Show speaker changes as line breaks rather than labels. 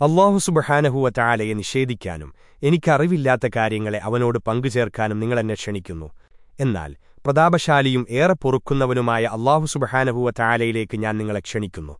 അള്ളാഹു സുബഹാനഹുവ ചാലയെ നിഷേധിക്കാനും എനിക്കറിവില്ലാത്ത കാര്യങ്ങളെ അവനോട് പങ്കുചേർക്കാനും നിങ്ങളെന്നെ ക്ഷണിക്കുന്നു. എന്നാൽ പ്രതാപശാലിയും ഏറെ പൊറുക്കുന്നവനുമായ അള്ളാഹു സുബഹാനഹുവ ചാലയിലേക്ക് ഞാൻ നിങ്ങളെ ക്ഷണിക്കുന്നു.